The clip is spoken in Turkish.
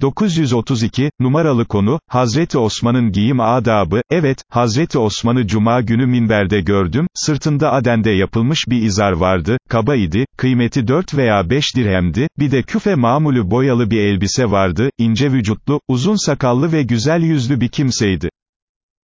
932, numaralı konu, Hazreti Osman'ın giyim adabı, evet, Hazreti Osman'ı cuma günü minberde gördüm, sırtında Aden'de yapılmış bir izar vardı, kaba idi, kıymeti 4 veya 5 dirhemdi, bir de küfe mamulü boyalı bir elbise vardı, ince vücutlu, uzun sakallı ve güzel yüzlü bir kimseydi.